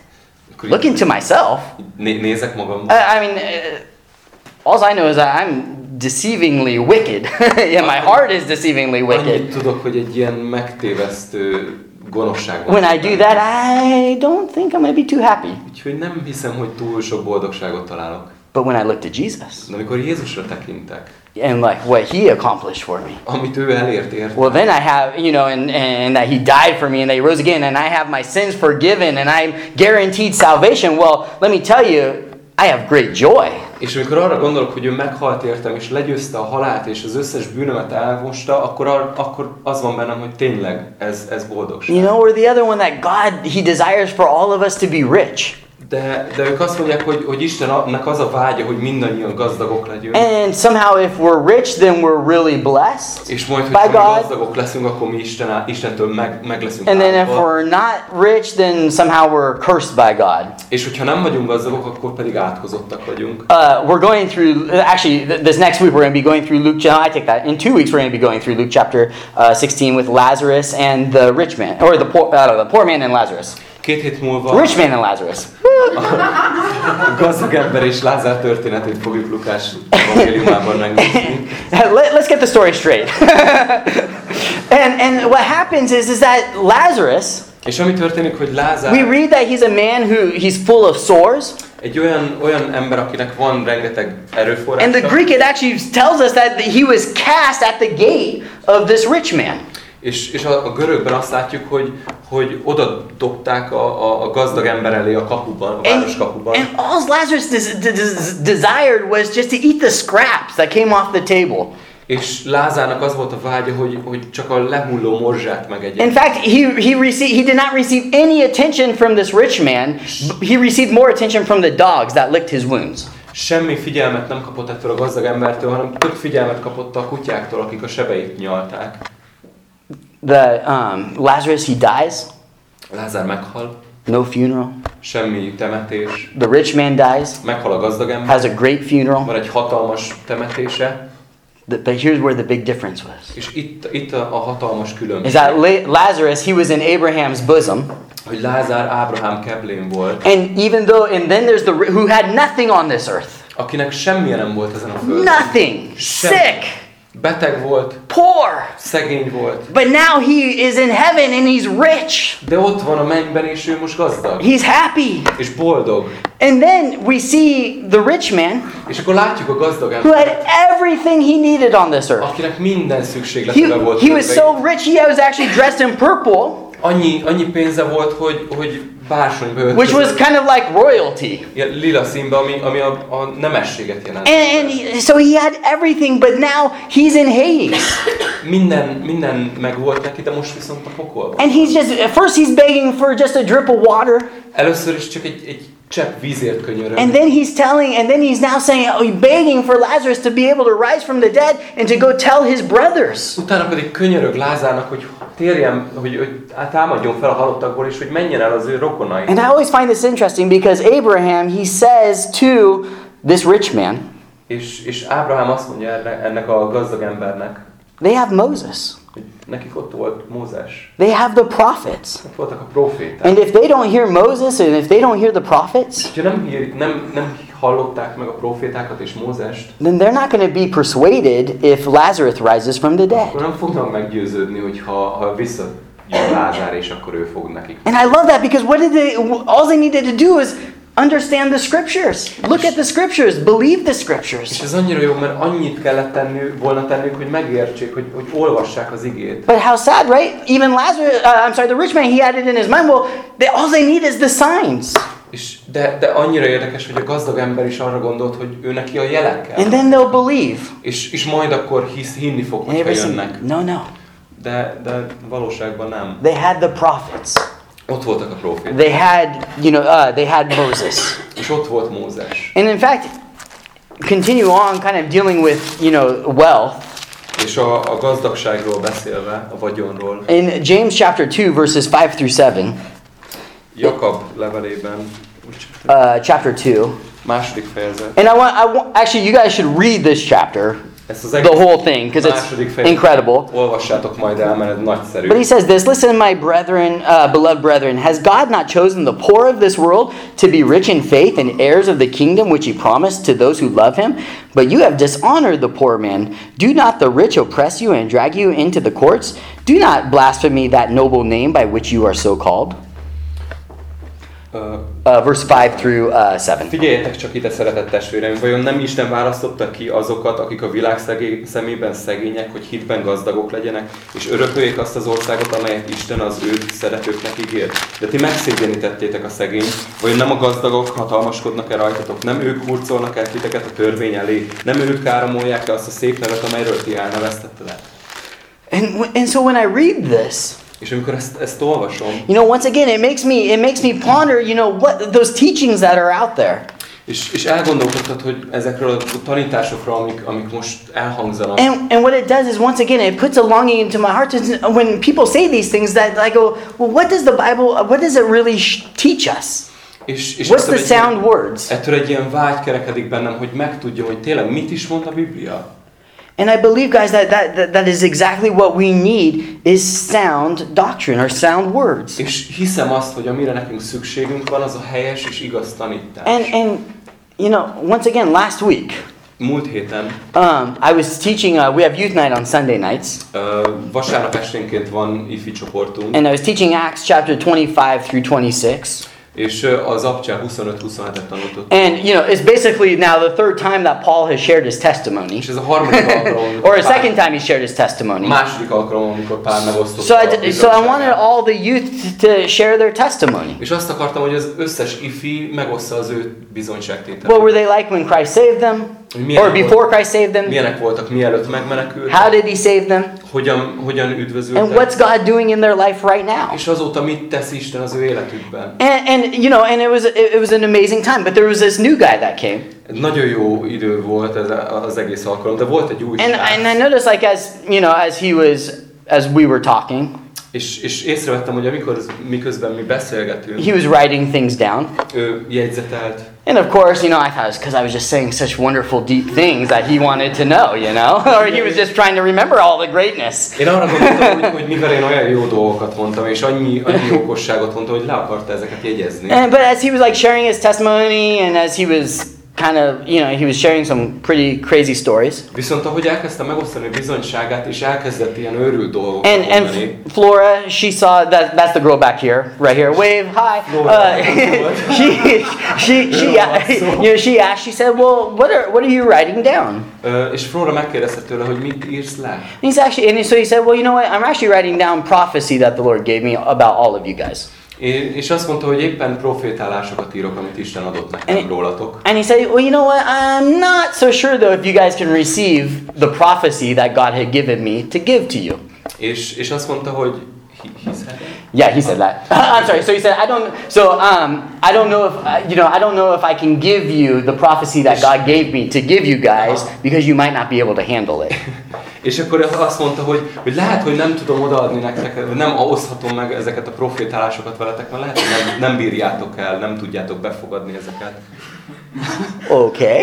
akkor Look into myself. né, nézek magamba. I, I mean, uh, all I know is that I'm deceivingly wicked. yeah, my heart is deceivingly Annyit wicked. tudok, hogy egy ilyen megtévesztő gonoszság van. When I do that, I don't think I'm going to be too happy. Úgyhogy nem hiszem, hogy túl sok boldogságot találok. But when I look to Jesus De amikor Jézusra tekintek, and like what he accomplished for me, amit ő elért ért, well, then I have, you know, and, and that he died for me and that he rose again and I have my sins forgiven and I'm guaranteed salvation. Well, let me tell you, I have great joy. és amikor arra gondolok, hogy ő meghalt értem, és legyőzte a halált, és az összes bűnömet elmosta, akkor, ar, akkor az van bennem, hogy tényleg ez, ez boldogság. You know, or the other one that God, he desires for all of us to be rich. De, de ők azt mondják, hogy, hogy Istennek az a vágya, hogy mindannyian gazdagok legyünk. And somehow, if we're rich, then we're really blessed. És majd, by mi God. gazdagok leszünk, akkor mi Isten, Istentől meg, meg leszünk And then if we're not rich, then somehow we're cursed by God. És hogyha nem vagyunk gazdagok, akkor pedig átkozottak vagyunk. Uh, we're going through, actually, th- this next week we're going to be going through Luke, no, I take that. In two weeks we're going to be going through Luke chapter uh, 16 with Lazarus and the rich man, or the poor, uh, the poor man and Lazarus. Két hét múlva Rich man and Lazarus. a gazdag ember és Lázár történetét fogjuk Lukás evangéliumában megnézni. Let, let's get the story straight. and, and what happens is, is that Lazarus, És ami történik, hogy we read that he's a man who he's full of sores. egy olyan, olyan ember, akinek van rengeteg And the Greek, it actually tells us that he was cast at the gate of this rich man. És, és a, a görögben azt látjuk, hogy, hogy oda dobták a, a, a gazdag ember elé a kapuban, a And, városkapuban. and all Lazarus des- des- des- desired was just to eat the scraps that came off the table. És Lázárnak az volt a vágya, hogy, hogy csak a lehulló morzsát megegye. In fact, he, he, received, he did not receive any attention from this rich man. He received more attention from the dogs that licked his wounds. Semmi figyelmet nem kapott ettől a gazdag embertől, hanem több figyelmet kapott a kutyáktól, akik a sebeit nyalták. The um, Lazarus, he dies, Lázár meghal, no funeral. semmi temetés. The rich man dies, Meghal a gazdag ember, has a great funeral. van egy hatalmas temetése, The- But here's where the big difference was. és itt, itt a, a hatalmas Is különbség, that La- Lazarus, he was in Abraham's bosom, hogy Lázár Ábrahám keblén volt, and even though, and then there's the who had nothing on this earth, akinek semmije nem volt ezen a földön. nothing, sick, Beteg volt, poor, szegény volt, but now he is in heaven and he's rich, de ott van a mennyben, és ő most gazdag, he's happy. és boldog. And then we see the rich man És akkor látjuk a gazdag who had everything he needed on this earth. akinek minden He, szükségletére volt. he was so rich, he was actually dressed in purple, annyi, annyi pénze volt, hogy, hogy bársonyba which was öltözött. kind of like royalty. Lila színbe, ami, ami a, a nemességet jelent. And, and so he had everything, but now he's in Hades. minden, minden megvolt neki, de most viszont a pokolban. And he's just, at first he's begging for just a drip of water. Először is csak egy, egy csepp vízért könyörög. And then he's telling, and then he's now saying, oh, begging for Lazarus to be able to rise from the dead and to go tell his brothers. Utána pedig könyörög Lázárnak, hogy térjen, hogy, hogy támadjon fel a halottakból, és hogy menjen el az ő rokonai. And I always find this interesting because Abraham, he says to this rich man, És, és Ábrahám azt mondja erre, ennek a gazdag embernek, they have Moses, nekik ott volt Mózes, they have the prophets. ott voltak a proféták. And if they don't hear Moses and if they don't hear the prophets, Ha nem, nem, nem hallották meg a profétákat és Mózest, then they're not going to be persuaded if Lazarus rises from the dead. akkor nem fognak meggyőződni, hogy ha, visszajön Lázár, és akkor ő fog nekik. And I love that because what did they, all they needed to do is understand the scriptures. Look at the scriptures, believe the És scriptures. ez annyira jó, mert annyit kellett tenni, volna tennünk, hogy megértsék, hogy, hogy olvassák az igét. But how sad, right? Even Lazarus, uh, I'm sorry, the rich man, he had it in his mind. Well, they, all they need is the signs. És de, de annyira érdekes, hogy a gazdag ember is arra gondolt, hogy ő neki a jelek kell. And then they'll believe. És, és majd akkor hisz, hinni fog, hogyha jönnek. no, no. De, de valóságban nem. They had the prophets. Ott voltak a proféták. They had, you know, uh, they had Moses. És ott volt Mózes. And in fact, continue on kind of dealing with, you know, wealth. És a, a gazdagságról beszélve, a vagyonról, In James chapter 2, verses 5 through 7, Jakab levelében, uh, chapter 2, második fejezet. and I want, I want, actually, you guys should read this chapter, Ezt az the whole thing, because it's incredible. Olvassátok majd el, mert ez nagyszerű. But he says this Listen, my brethren, uh, beloved brethren, has God not chosen the poor of this world to be rich in faith and heirs of the kingdom which he promised to those who love him? But you have dishonored the poor man. Do not the rich oppress you and drag you into the courts? Do not blaspheme that noble name by which you are so called. Ö, Uh, verse 5 through uh, 7. Figyeljetek csak ide, szeretett testvéreim, vajon nem Isten választotta ki azokat, akik a világ szegé- szemében szegények, hogy hitben gazdagok legyenek, és örököljék azt az országot, amelyet Isten az ő szeretőknek ígért. De ti megszégyenítettétek a szegényt, vajon nem a gazdagok hatalmaskodnak-e rajtatok, nem ők hurcolnak el titeket a törvény elé, nem ők káromolják-e azt a szép nevet, amelyről ti elneveztettetek. And, and so when I read this, És amikor ezt, ezt olvasom, you know, once again, it makes me it makes me ponder, you know, what those teachings that are out there. és, és elgondolkodtad, hogy ezekről a tanításokról, amik, amik most elhangzanak, And, and what it does is once again it puts a longing into my heart when people say these things that I go, well, what does the Bible, what does it really teach us? és, és What's the egy ilyen- sound words? Ettől egy ilyen vágy kerekedik bennem, hogy megtudjam, hogy tényleg mit is mond a Biblia. And I believe, guys, that, that, that, is exactly what we need is sound doctrine or sound words. És hiszem azt, hogy amire nekünk szükségünk van, az a helyes és igaz tanítás. And, and you know, once again, last week, Múlt héten um, I was teaching, uh, we have youth night on Sunday nights, uh, vasárnap esténként van ifi csoportunk, and I was teaching Acts chapter 25 through 26. és az abcsá 25-27-et tanultott. And, you know, it's basically now the third time that Paul has shared his testimony. És ez a harmadik alkalom, Or a second time he shared his testimony. második alkalom, amikor Pál megosztotta So I, so I wanted all the youth to share their testimony. És azt akartam, hogy az összes ifi megoszta az ő bizonyságtételét. What were they like when Christ saved them? Hogy milyen Or before Christ saved them? Milyenek voltak, mielőtt megmenekült, How did he save them? Hogyan, hogyan And üdvözültek, what's God doing in their life right now? és azóta mit tesz Isten az ő életükben. And, and you know, and it was it, was an amazing time. But there was this new guy that came, Nagyon jó idő volt ez az egész alkalom, de volt egy új and srác. and I noticed like as you know as he was as we were talking, És, és észrevettem, hogy amikor miközben mi beszélgetünk, he was writing things down. ő jegyzetelt, And of course, you know, I thought it was because I was just saying such wonderful, deep things that he wanted to know, you know, or he was just trying to remember all the greatness. Én arra gondoltam, hogy, hogy mivel én olyan jó dolgokat mondtam, és annyi, annyi okosságot mondtam, hogy le akarta ezeket jegyezni. And but as he was like sharing his testimony, and as he was kind of, you know, he was sharing some pretty crazy stories. Viszont ahogy elkezdte megosztani bizonyságát, és elkezdett ilyen őrült dolgokat And and Flora, she saw that that's the girl back here, right here. Wave, hi. Uh, she she she you know she asked. She said, "Well, what are what are you writing down?" Ö, és Flora megkérdezte tőle, hogy mit írsz le. And he's actually, and so he said, "Well, you know what? I'm actually writing down prophecy that the Lord gave me about all of you guys." És azt mondta, hogy éppen profétálásokat írok, amit Isten adott nekem And- rólatok. And he said, Well, you know what? I'm not so sure, though, if you guys can receive the prophecy that God had given me to give to you. És, és azt mondta, hogy hi- hiszed? Yeah, he said that. I'm sorry. So he said, I don't. So um, I don't know if uh, you know. I don't know if I can give you the prophecy that God gave me to give you guys because you might not be able to handle it. És akkor azt mondta, hogy, hogy lehet, hogy nem tudom odaadni nektek, vagy nem oszthatom meg ezeket a profétálásokat veletek, mert lehet, hogy nem, nem bírjátok el, nem tudjátok befogadni ezeket. okay.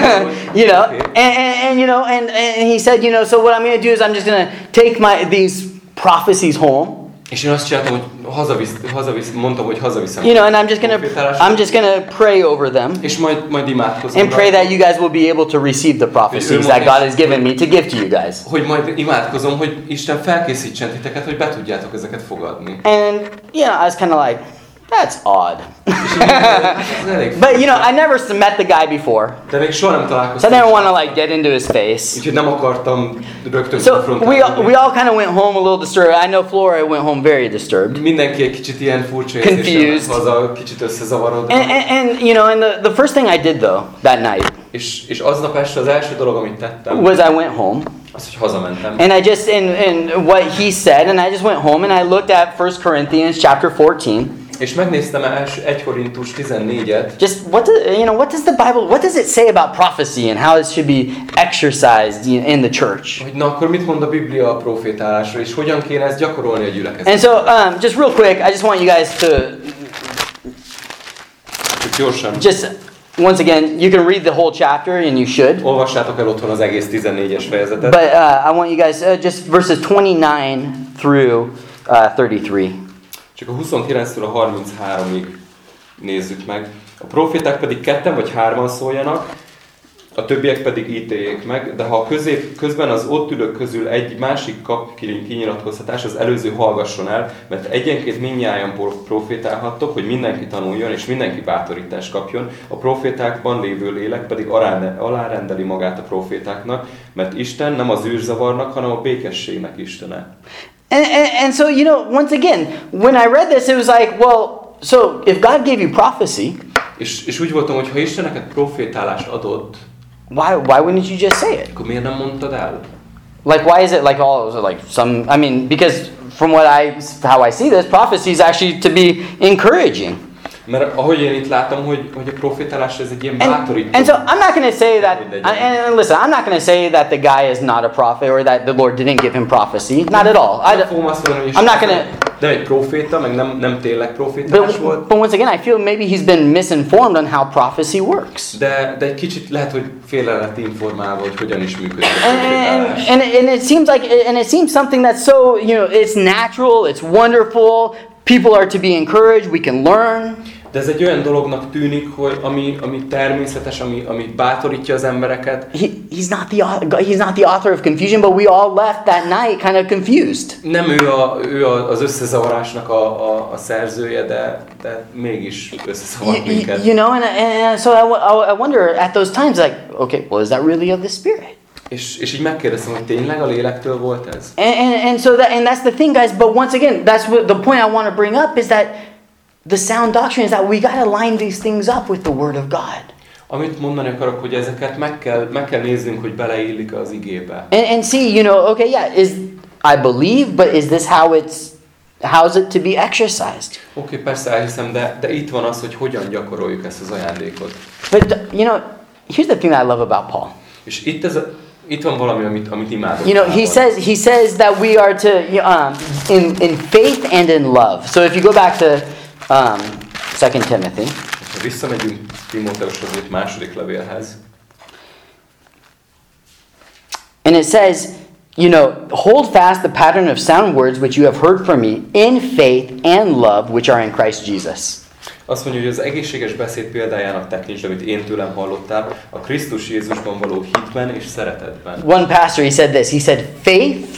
you know, and, and, and you know, and, and he said, you know, so what I'm going to do is I'm just going to take my these prophecies home. És én azt csináltam, hogy hazavisz, hazavisz, mondtam, hogy hazaviszem. You know, and I'm just gonna I'm just gonna pray over them És majd, majd imádkozom. and pray that you guys will be able to receive the prophecies that God has given me to give to you guys. Hogy majd imádkozom, hogy Isten felkészítsen titeket, hogy be tudjátok ezeket fogadni. And you know, I was kind of like, that's odd. És így, ez elég But you know, I never met the guy before, De még soha nem so I never want to like get into his face. Úgyhogy nem akartam rögtön So we all, we all kind of went home a little disturbed. I know Flora went home very disturbed. Mindenki egy kicsit ilyen furcsa Confused. haza, kicsit összezavarodva. And, and, and you know, and the, the first thing I did though that night És, és aznap este az első dolog, amit tettem, was I went home az, hogy hazamentem. and I just in in what he said, and I just went home and I looked at 1 Corinthians chapter 14. És megnéztem első 1 Korintus 14-et, Just what do, you know? What does the Bible? What does it say about prophecy and how it should be exercised in the church? hogy na akkor mit mond a Biblia a profétálásról, és hogyan kéne ezt gyakorolni a And gyülekezetben. so, um, just real quick, I just want you guys to gyorsan. just once again, you can read the whole chapter, and you should. Olvassátok el otthon az egész 14-es fejezetet. But uh, I want you guys uh, just verses 29 through uh, 33. Csak a 29-től a 33-ig nézzük meg. A proféták pedig ketten vagy hárman szóljanak, a többiek pedig ítéljék meg, de ha a közép, közben az ott ülők közül egy másik kap ki- kinyilatkoztatás, az előző hallgasson el, mert egyenként mindnyájan pro- profétálhattok, hogy mindenki tanuljon, és mindenki bátorítást kapjon, a profétákban lévő lélek pedig alárendeli magát a profétáknak, mert Isten nem az űrzavarnak, hanem a békességnek Istene. And, and, and so, you know, once again, when I read this, it was like, well, so if God gave you prophecy, És, és úgy voltam, hogy ha Isten neked profétálást adott, why, why wouldn't you just say it? akkor miért nem mondtad el? Like, why is it like all is it like some? I mean, because from what I how I see this, prophecy is actually to be encouraging. Mert ahogy én itt látom, hogy, hogy a profétálás ez egy ilyen And, bátorító. and so I'm not going to say that. And, and listen, I'm not going to say that the guy is not a prophet or that the Lord didn't give him prophecy. Not at all. I, nem fogom azt mondani, hogy I'm not gonna- nem egy proféta, meg nem, nem tényleg profétálás but, volt, but once again, I feel maybe he's been misinformed on how prophecy works. de, de egy kicsit lehet, hogy félre lett informálva, hogy hogyan is működik a And, and, and, and it seems like and it seems something that's so you know it's natural it's wonderful people are to be encouraged we can learn De ez egy olyan dolognak tűnik, hogy ami, ami természetes, ami, ami bátorítja az embereket. he, he's not the he's not the author of confusion but we all left that night kind of confused Nem ő, a, ő a, az összezavarásnak a, a, a szerzője, de, de mégis you, összezavar you, minket. you know and, and so I, I wonder at those times like okay well is that really of the spirit És, és így megkérdeztem, hogy tényleg a lélektől volt ez? and, and, and so that and that's the thing guys but once again that's what the point i want to bring up is that the sound doctrine is that we got to line these things up with the word of god Amit mondani akarok, hogy ezeket meg kell, meg kell néznünk, hogy beleillik az igébe. And, and see, you know, okay, yeah, is I believe, but is this how it's how's it to be exercised? Oké, persze elhiszem, de, de itt van az, hogy hogyan gyakoroljuk ezt az ajándékot. But you know, here's the thing I love about Paul. És itt, ez a, itt van valami, amit, amit imádok. You know, he says he says that we are to um, in in faith and in love. So if you go back to um, Second Timothy, Ha visszamegyünk Timóteushoz írt második levélhez, and it says. You know, hold fast the pattern of sound words which you have heard from me in faith and love which are in Christ Jesus. azt mondja, hogy az egészséges beszéd példájának tekintsd, amit én tőlem hallottál, a Krisztus Jézusban való hitben és szeretetben. One pastor he said this. He said faith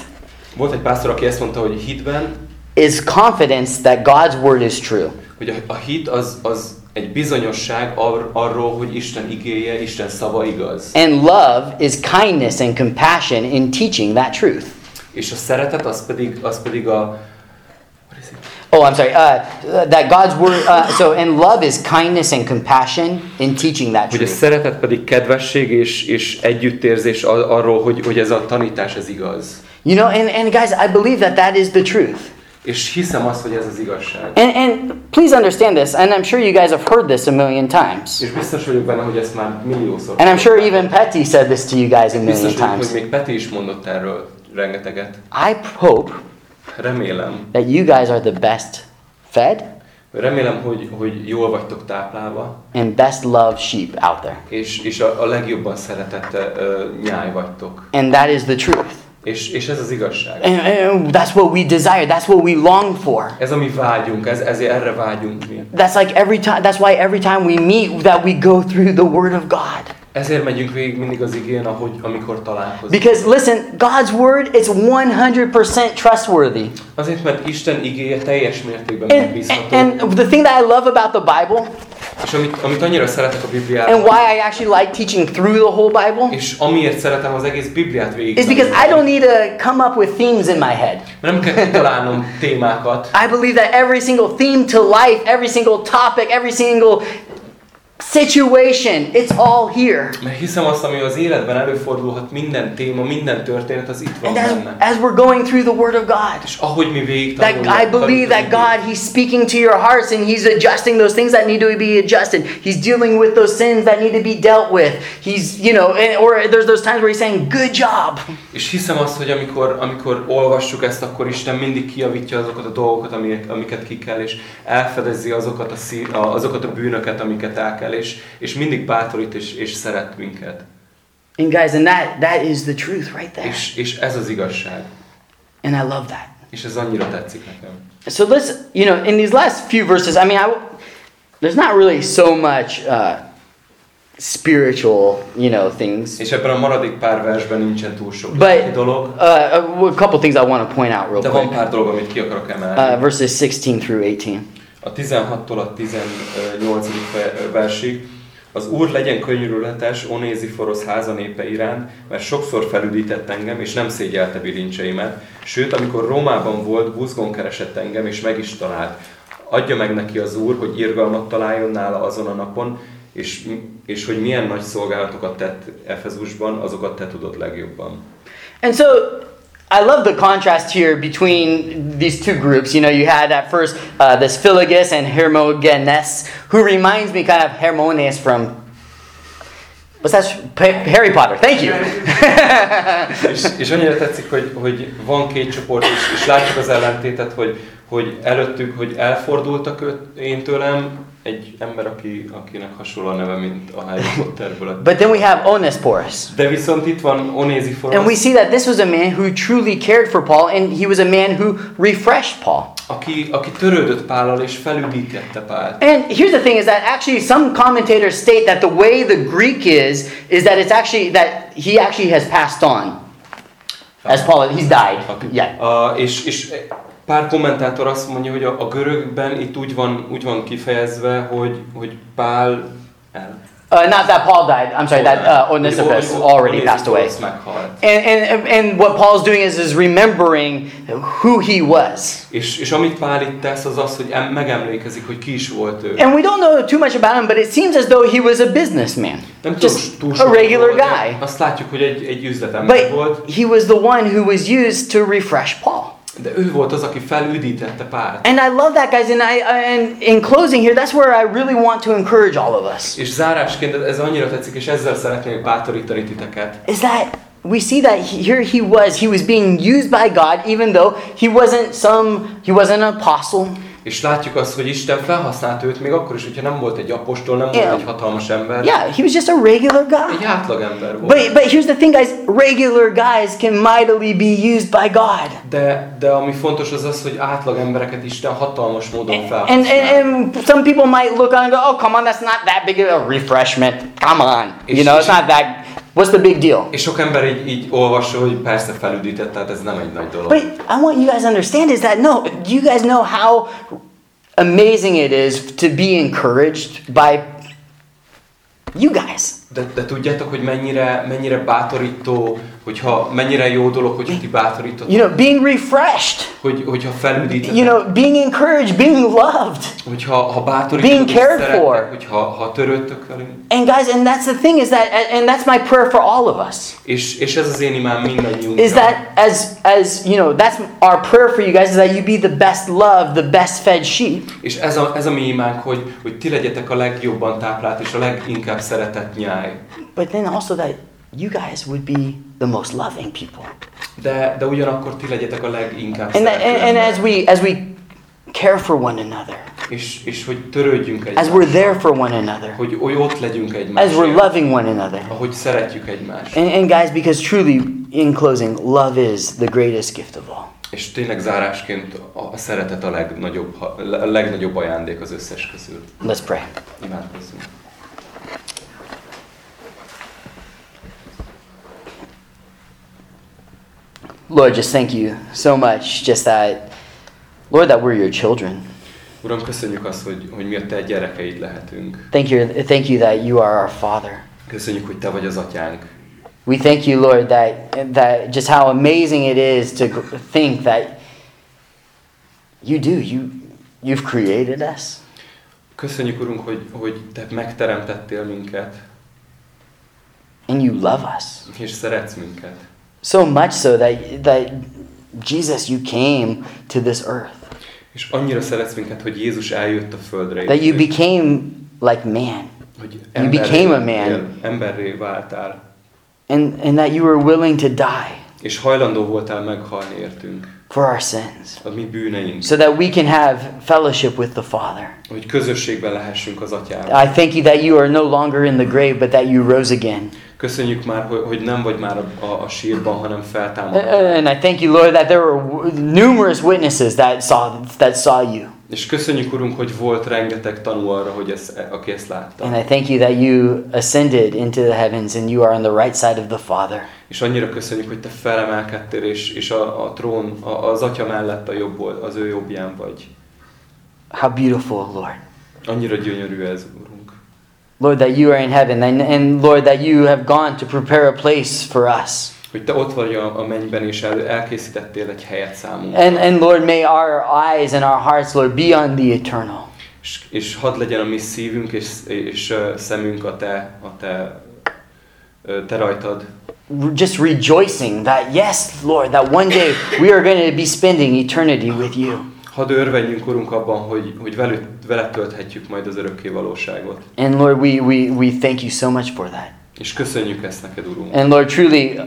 Volt egy pásztor, aki ezt mondta, hogy hitben, is confidence that God's word is true. hogy a, a hit az, az egy bizonyosság ar, arról, hogy Isten igéje, Isten szava igaz. And love is kindness and compassion in teaching that truth. És a szeretet az pedig, az pedig a? Oh, I'm sorry. Uh, that God's word. Uh, so, and love is kindness and compassion in teaching that Hogy a truth. szeretet pedig kedvesség és, és együttérzés ar- arról, hogy, hogy ez a tanítás ez igaz. You know, and, and guys, I believe that that is the truth. És hiszem azt, hogy ez az igazság. And, and please understand this, and I'm sure you guys have heard this a million times. És biztos vagyok benne, hogy ezt már milliószor And I'm sure even Petty said this to you guys a million Biztos times. hogy még Peti is mondott erről rengeteget. I hope Remélem, that you guys are the best fed remélem, hogy, hogy jól vagytok táplálva, and best loved sheep out there. és, és a, a legjobban szeretett uh, nyáj vagytok. And that is the truth. És, és ez az igazság. And, and that's what we desire. That's what we long for. Ez a mi vágyunk, ez, ezért erre vágyunk mi. That's like every time that's why every time we meet that we go through the word of God. Ezért megyünk végig mindig az igén, ahogy, amikor találkozunk. Because listen, God's word is 100% trustworthy. Azért, mert Isten igéje teljes mértékben megbízható. and, and the thing that I love about the Bible És amit, amit annyira szeretek a and Bibliában, why I actually like teaching through the whole Bible és amiért szeretem az egész Bibliát végig. is because I don't need to come up with themes in my head. Mert nem kell kitalálnom témákat, I believe that every single theme to life, every single topic, every single situation, it's all here. mert hiszem azt, ami az életben előfordulhat, minden téma, minden történet, az itt van And as, benne. as we're going through the Word of God, És ahogy mi végig that I believe that God, He's speaking to your hearts and He's adjusting those things that need to be adjusted. He's dealing with those sins that need to be dealt with. He's, you know, and- or there's those times where He's saying, Good job. És hiszem azt, hogy amikor, amikor olvassuk ezt, akkor Isten mindig kijavítja azokat a dolgokat, amiket, amiket ki kell, és elfedezi azokat a, szí, a, azokat a bűnöket, amiket el kell, és, és mindig bátorít és, és szeret minket. And guys, and that that is the truth right there. És, és ez az igazság. And I love that. És ez annyira tetszik nekem. So let's, you know, in these last few verses, I mean, I, there's not really so much uh, spiritual, you know, things. És ebben a maradék pár versben nincsen túl sok But dolog, uh, a couple things I want to point out real de van quick. pár dolog, amit ki akarok emelni. Uh, verses 16 through 18. A 16-tól a 18. ve- versig. Az Úr legyen könyörületes Onéziforosz házanépe iránt, mert sokszor felüdített engem, és nem szégyelte bilincseimet. Sőt, amikor Rómában volt, buzgon keresett engem, és meg is talált. Adja meg neki az Úr, hogy irgalmat találjon nála azon a napon, és, és hogy milyen nagy szolgálatokat tett Efezusban, azokat te tudod legjobban. And so I love the contrast here between these two groups. You know, you had at first uh, this Philogus and Hermogenes, who reminds me kind of Hermogenes from. What's that? Harry Potter. Thank you. és, és annyira tetszik, hogy, hogy van két csoport, és, és látjuk az ellentétet, hogy, hogy előttük, hogy elfordultak én tőlem, egy ember, aki, akinek hasonló a neve, mint a Harry Potterből. but then we have Onesporus. De viszont itt van Onéziforos, And we see that this was a man who truly cared for Paul, and he was a man who refreshed Paul. aki, aki törődött Pállal és felüdítette Pált. And here's the thing: is that actually some commentators state that the way the Greek is is that it's actually that he actually has passed on, as Paul he's died. Okay. Yeah. A, és, és pár kommentátor azt mondja, hogy a, a görögben itt úgy van, úgy van kifejezve, hogy, hogy Pál el. Uh, not that Paul died. I'm sorry, that uh, Hogy already passed away. And, and, and what Paul's doing is, is remembering who he was. És, és amit Pál itt tesz, az az, hogy em, megemlékezik, hogy ki is volt ő. And we don't know too much about him, but it seems as though he was a businessman. Nem Just túl, túl a regular guy. Azt látjuk, hogy egy, egy üzletember But volt, he was the one who was used to refresh Paul. De ő volt az, aki felüdítette Pált. And I love that, guys. And I and in closing here, that's where I really want to encourage all of us. És zárásként ez annyira tetszik, és ezzel szeretnék bátorítani titeket, Is that we see that he, here he was. He was being used by God, even though he wasn't some. He wasn't an apostle. És látjuk azt, hogy Isten felhasznált őt, még akkor is, hogyha nem volt egy apostol, nem Yeah. volt egy hatalmas ember, Yeah, he was just a regular guy. egy átlag ember volt. But, but here's the thing, guys regular guys can mightily be used by God. De, de ami fontos az az, hogy átlag embereket Isten hatalmas módon And, and, felhasznál. and some people might look on and go, oh, come on, that's not that big of a refreshment. Come on. You know, it's not that. What's the big deal? És sok ember így, így olvassa, hogy persze felüdített, tehát ez nem egy nagy dolog. But I want you guys to understand is that no, you guys know how amazing it is to be encouraged by you guys. De, de tudjátok, hogy mennyire, mennyire bátorító hogyha mennyire jó dolog, hogyha ti bátorítotok, You know, being refreshed. hogy, hogyha felüdítetek, You know, being encouraged, being loved. hogyha ha bátorítotok, being cared for. hogyha ha törődtök velünk. And guys, and that's the thing is that, and that's my prayer for all of us. És, és ez az én imám mindannyiunkra. Is that as as you know, that's our prayer for you guys is that you be the best loved, the best fed sheep. És ez a, ez a mi imánk, hogy, hogy ti legyetek a legjobban táplált és a leginkább szeretett nyáj. But then also that you guys would be the most loving people. De, de ugyanakkor ti legyetek a leginkább And, that, and, and as we as we care for one another, és, és hogy törődjünk as egymással. we're there for one another, Hogy, hogy ott legyünk as we're loving one another. Ahogy szeretjük egymást. And, and guys, because truly, in closing, love is the greatest gift of all. És tényleg zárásként a szeretet a legnagyobb, a legnagyobb ajándék az összes közül. Let's pray. Imádkozzunk. Lord, just thank you so much, just that, Lord, that we're your children. Uram, köszönjük azt, hogy, hogy mi a te gyerekeid lehetünk. Thank you, thank you that you are our Father. Köszönjük, hogy te vagy az atyánk. We thank you, Lord, that that just how amazing it is to think that you do you you've created us, Köszönjük, Urunk, hogy, hogy te megteremtettél minket, and you love us és szeretsz minket. So much so that that Jesus, you came to this earth, És annyira szeretsz minket, hogy Jézus eljött a földre. that you became like man, hogy you became a man. Emberré váltál. and and that you were willing to die És hajlandó voltál meghalni értünk. for our sins, A mi bűneink. so that we can have fellowship with the Father. Hogy közösségben lehessünk az atyával. I thank you that you are no longer in the grave, but that you rose again. Köszönjük már, hogy, nem vagy már a, a, sírban, hanem feltámadtál. And I thank you, Lord, that there were numerous witnesses that saw that saw you. És köszönjük, Urunk, hogy volt rengeteg tanú arra, hogy ez, aki ezt látta. And I thank you that you ascended into the heavens and you are on the right side of the Father. És annyira köszönjük, hogy te felemelkedtél, és, és a, a trón, a, az atya mellett a jobb, az ő jobbján vagy. How beautiful, Lord. Annyira gyönyörű ez, Urunk. Lord, that you are in heaven, and, and Lord, that you have gone to prepare a place for us. Hogy te ott vagy a, a mennyben, és el, elkészítettél egy helyet számunkra. And, and Lord, may our eyes and our hearts, Lord, be on the eternal. És, és hadd legyen a mi szívünk és, és szemünk a te, a te, ö, te rajtad. Just rejoicing that, yes, Lord, that one day we are going to be spending eternity with you. Hadd örvendjünk, Urunk, abban, hogy, hogy velük, veled tölthetjük majd az örökké valóságot. And Lord, we, we, we thank you so much for that. És köszönjük ezt neked, Urunk. And Lord, truly,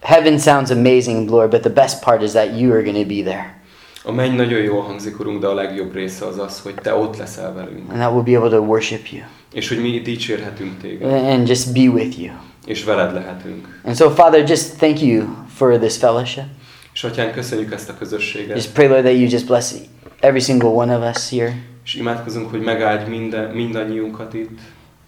heaven sounds amazing, Lord, but the best part is that you are going to be there. A menny nagyon jól hangzik, Urunk, de a legjobb része az az, hogy Te ott leszel velünk. And that we'll be able to worship you És hogy mi dicsérhetünk Téged. and just be with you. És veled lehetünk. And so, Father, just thank you for this fellowship. És Atyán, köszönjük ezt a közösséget. Just pray, Lord, that you just bless every single one of us here. És imádkozunk, hogy megáldj minden, mindannyiunkat itt.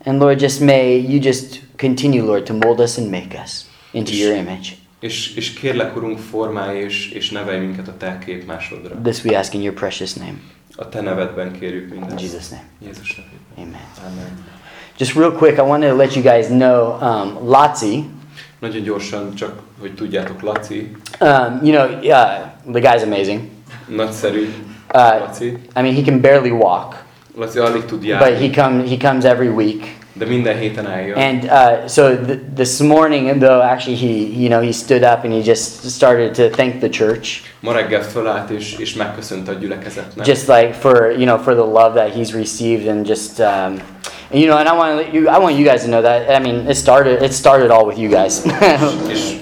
And Lord, just may you just continue, Lord, to mold us and make us into your image. És, és kérlek, Urunk, formálj és, és nevelj minket a Te képmásodra. This we ask in your precious name. A Te nevedben kérjük In mindezt. Jesus' name. Jézus nevében. Amen. Amen. Just real quick, I wanted to let you guys know um, Lotzi, Nagyon gyorsan, csak hogy tudjátok, Laci, um, you know, uh, the guy's amazing. nagyszerű Uh, Laci. I mean, he can barely walk, Laci alig tud but járni, he, come, he comes every week. de minden héten eljön. And uh, so th- this morning, though, actually, he, you know, he stood up and he just started to thank the church, Ma reggel fölállt és, és megköszönt a gyülekezetnek. just like for, you know, for the love that he's received and just, um, and, you know, and I want to, you, I want you guys to know that, I mean, it started, it started all with you guys. és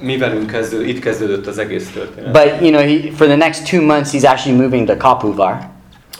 mi velünk kezdő, itt kezdődött az egész történet. but, you know, he, for the next two months, he's actually moving to Kapuvar.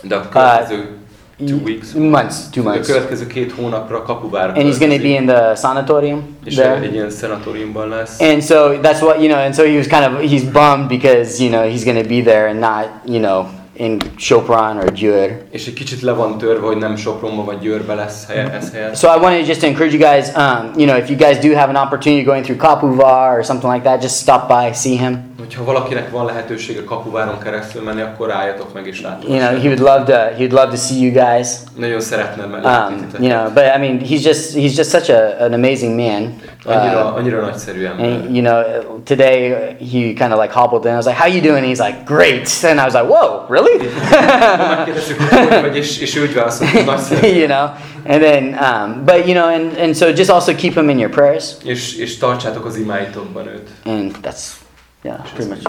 De a következő uh, two weeks, Months, two a months. következő két hónapra kapuvára And he's going to be in the sanatorium és there. egy ilyen szenatóriumban lesz. And so that's what you know. And so he was kind of he's bummed because you know he's going to be there and not you know in Chopron or Győr. És egy kicsit le van törve, hogy nem Sopronba vagy Győrbe lesz helye, ez. So I wanted just to encourage you guys. Um, you know, if you guys do have an opportunity going through Kapuvar or something like that, just stop by, see him. hogyha valakinek van lehetősége kapuváron keresztül menni, akkor álljatok meg és látok. You know, he would love to. He would love to see you guys. Nagyon szeretne látni Um, you know, but I mean, he's just he's just such a, an amazing man. Annyira, Uh, annyira nagyszerű ember. and you know, today he kind of like hobbled in. I was like, "How you doing?" And he's like, "Great." And I was like, "Whoa, really?" Nagyszerű. you know, and then, um, but you know, and and so just also keep him in your prayers, És, és tartsátok az imáitokban őt. and that's yeah, pretty much.